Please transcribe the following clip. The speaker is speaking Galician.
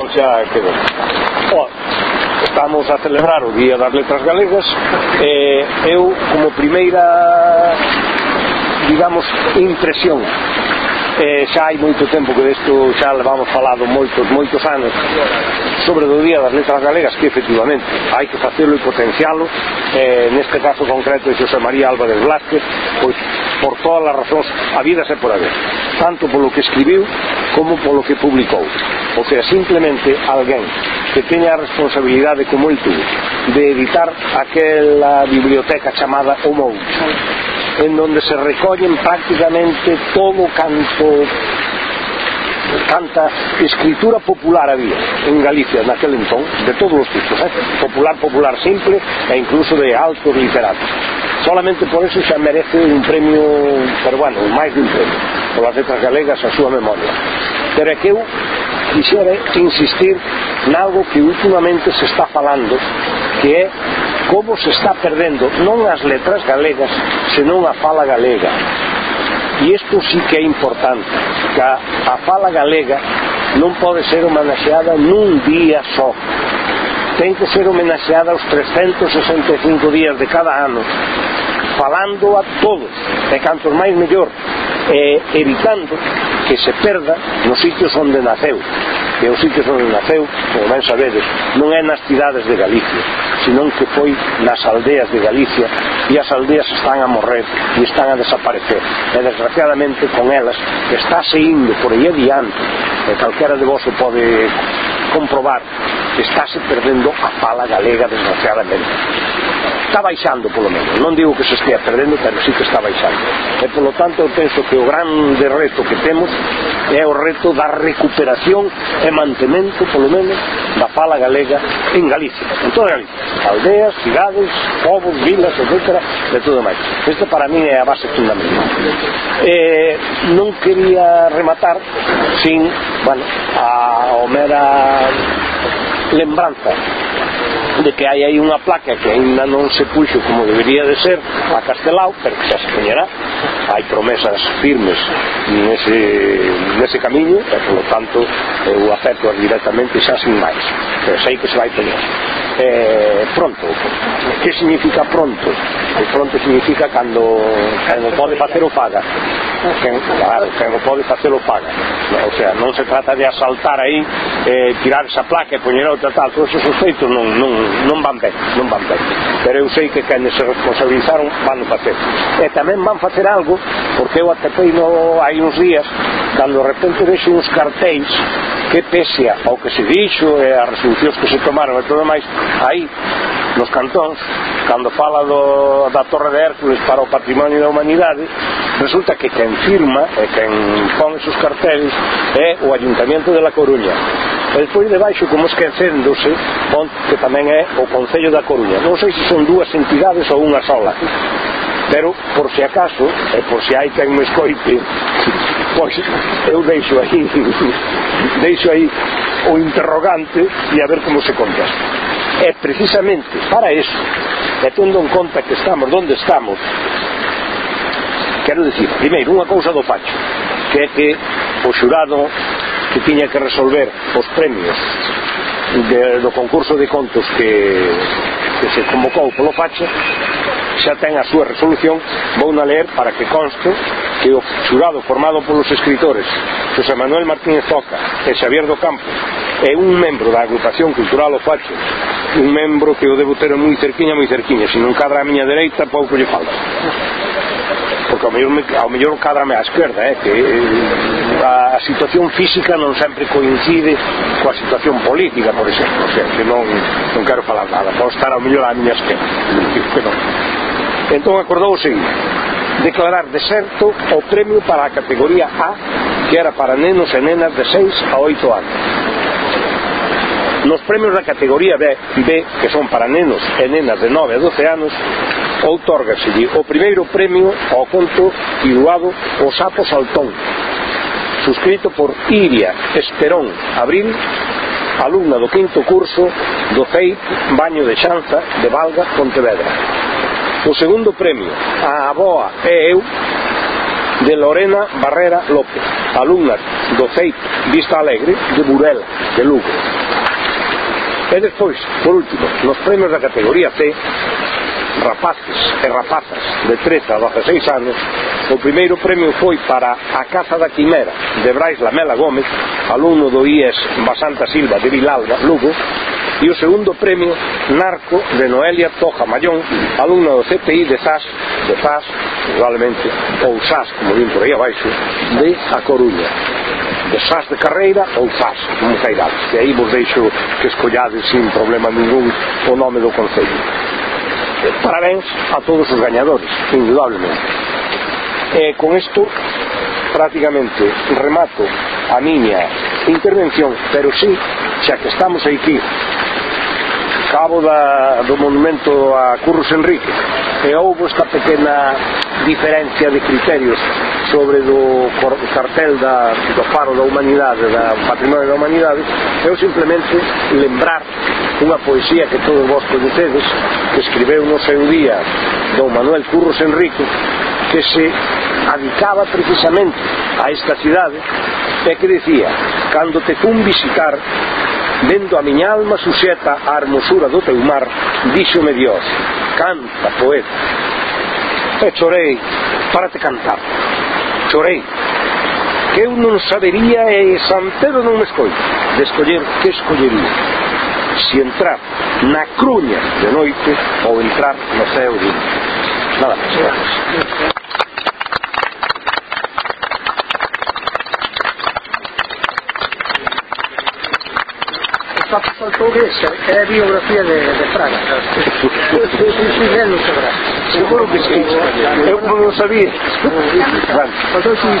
O xa quedou. Oh, estamos a celebrar o Día das Letras Galegas e eh, eu como primeira digamos impresión eh, xa hai moito tempo que desto xa levamos falado moitos, moitos anos sobre o Día das Letras Galegas que efectivamente hai que facelo e potencialo eh, neste caso concreto de José María Álvarez Blázquez pois por todas as razóns a vida se por haber tanto polo que escribiu como polo que publicou o sea, simplemente alguén que teña a responsabilidade como el tuvo de editar aquela biblioteca chamada O Moucho en donde se recollen prácticamente todo canto tanta escritura popular había en Galicia naquel entón de todos os tipos, eh? popular, popular simple e incluso de altos literatos solamente por eso xa merece un premio pero bueno, máis dun premio polas letras galegas a súa memoria. Pero é que eu quixera insistir nalgo que últimamente se está falando que é como se está perdendo non as letras galegas senón a fala galega. E isto sí que é importante que a, a fala galega non pode ser homenaxeada nun día só ten que ser homenaxeada os 365 días de cada ano falando a todos e cantos máis mellor e evitando que se perda nos sitios onde naceu. Que os sitios onde naceu, como ben sabedes non é nas cidades de Galicia senón que foi nas aldeas de Galicia e as aldeas están a morrer e están a desaparecer. E desgraciadamente con elas está se indo por aí adiante e calquera de vos o pode comprobar estáse perdendo a fala galega desgraciadamente. Está baixando polo menos. Non digo que se estea perdendo pero sí que está baixando. E polo tanto eu penso que o grande reto que temos é o reto da recuperación e mantemento polo menos da fala galega en Galicia. En toda Galicia. Aldeas, cidades, povos, vilas, etc de todo máis. Isto para mí é a base fundamental. Eh, non quería rematar sin bueno, a Homera lembranza de que hai aí unha placa que ainda non se puxo como debería de ser a Castelao, pero que xa se poñerá. Hai promesas firmes nese, nese camiño e polo tanto eh, eu acepto directamente xa sin máis. Pero sei que se vai poñer. Eh, pronto. Que significa pronto? Eh, pronto significa cando, cando pode facer o faga quen, quen o pode facelo paga o sea, non se trata de asaltar aí eh, tirar esa placa e poñer outra tal. Todos esos feitos non, non, non van ben non van ben. Pero eu sei que quenes se responsabilizaron van facer. E tamén van facer algo porque eu atepei pois no, hai uns días cando de repente vexo uns cartéis que pese ao que se dixo e as resolucións que se tomaron e todo máis aí nos cantóns cando fala do, da Torre de Hércules para o Patrimonio da Humanidade Resulta que quen firma e quen pon esos carteles é o Ayuntamiento de La Coruña. El foi debaixo como esquecéndose que tamén é o Concello da Coruña. Non sei se son dúas entidades ou unha sola pero por si acaso e por si hai quen me escoite pois eu deixo aí deixo aí o interrogante e a ver como se contesta é precisamente para eso e tendo en conta que estamos donde estamos Quero dicir, primeiro, unha cousa do facho que é que o xurado que tiña que resolver os premios de, do concurso de contos que, que se convocou polo facho xa ten a súa resolución vou na ler para que conste que o xurado formado polos escritores José Manuel Martínez Zoca e Xavier do Campo é un membro da agrupación cultural O Facho un membro que o debo ter moi cerquiña, moi cerquiña se non cadra a miña dereita pouco lle falta porque ao mellor, ao mellor cadrame á esquerda eh, que eh, a, a situación física non sempre coincide coa situación política por exemplo o sea, que non, non quero falar nada pode estar ao mellor á miña esquerda que non. entón acordou o seguinte declarar deserto o premio para a categoría A que era para nenos e nenas de 6 a 8 anos nos premios da categoría B, B que son para nenos e nenas de 9 a 12 anos outorgaselle o primeiro premio ao conto titulado O sapo saltón, suscrito por Iria Esperón Abril, alumna do quinto curso do CEIP Baño de Xanza de Valga, Pontevedra. O segundo premio, A Aboa e Eu, de Lorena Barrera López, alumna do CEIP Vista Alegre de Burela, de Lugo. E despois, por último, nos premios da categoría C, rapaces e rapazas de 13 a 16 anos, o primeiro premio foi para A Casa da Quimera, de Brais Lamela Gómez, alumno do IES Basanta Silva de Vilalba, Lugo, e o segundo premio Narco de Noelia Toja Mayón, alumna do CPI de SAS, de SAS, probablemente, ou SAS, como din por aí abaixo, de A Coruña. De SAS de carreira ou SAS, como cairades, E aí vos deixo que escollades sin problema ningún o nome do Concello. Parabéns a todos os gañadores, indudablemente. E con isto prácticamente remato a miña intervención, pero sí, xa que estamos aquí cabo da, do monumento a Curros Enrique e houve esta pequena diferencia de criterios sobre do cartel da, do faro da humanidade da patrimonio da humanidade eu simplemente lembrar unha poesía que todos vos coñecedes que escribeu no seu día don Manuel Curros Enrico que se adicaba precisamente a esta cidade e que decía cando te fun visitar vendo a miña alma suxeta a hermosura do teu mar díxome Dios canta poeta. E chorei para te cantar. Chorei que eu non sabería e Santero non me escoito de escoller que escollería. si entrar na Crunha de noite ou entrar no céu de Nada mais. Graças. Torres é a biografia de, de Fraga. Seguro que sim. Eu não sabia. Mas eu sim.